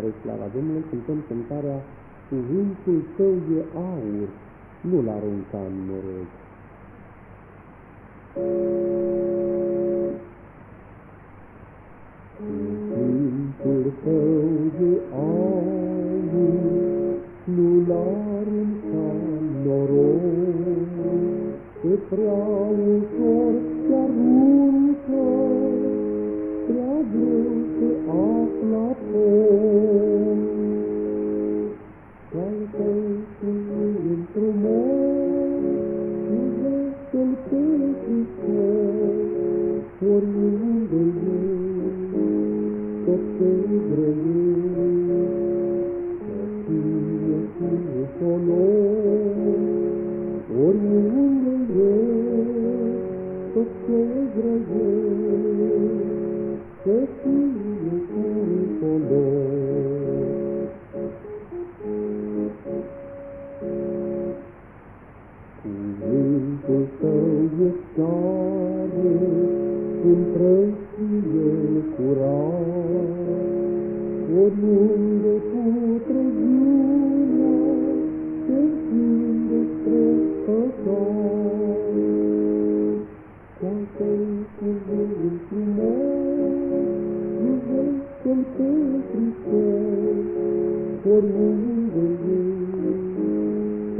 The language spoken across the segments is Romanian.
Spre slava Domnului cântăm cântarea Cuvântul tău e aur, nu-l arunca în noroc. Cuvântul tău e aur, nu-l arunca în noroc, Că prea ușor te aruncă, prea greu te afla foc. Al tău cuvânt frumos, iubește-l pe Cuvântul tău e tare, împrăștie curat, oriunde putreziunea se întinde spre păcat. Poate-i cuvânt frumos, iubește-l pe Hristos, oriunde ești,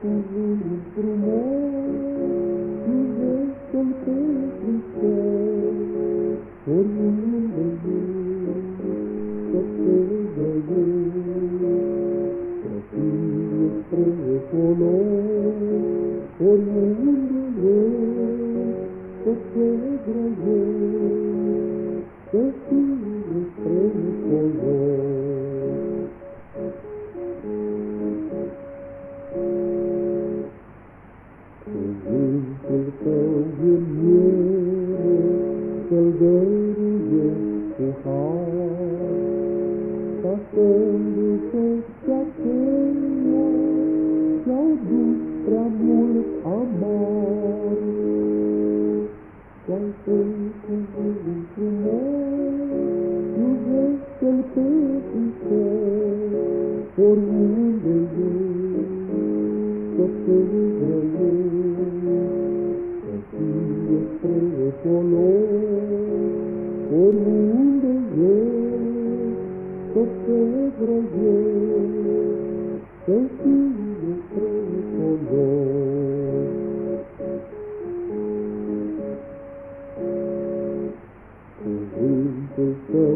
cuvânt frumos, iubește-L pe Hristos, oriunde ești, tot te grăiești, să fie spre folos, oriunde ești, tot te grăiești, să îndulcești aceia ce-au dus prea mult amar. Să-i cuvânt frumos, iubește-l pe Hristos, oriunde ești, tot te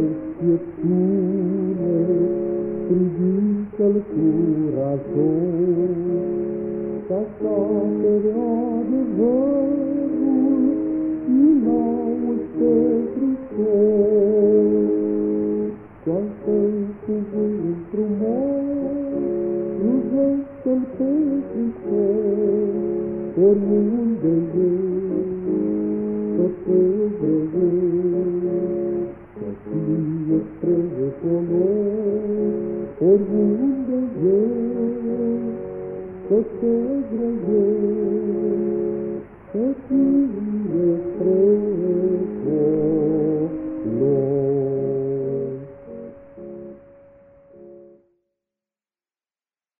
Cuvântul tău e tune, privință-l curajos, ca să apere adevărul și lauzi pe Hristos. Scoate-i cuvânt frumos, iubește-l pe Hristos, oriunde ești, oriunde e, tot ce grăie, tot ce e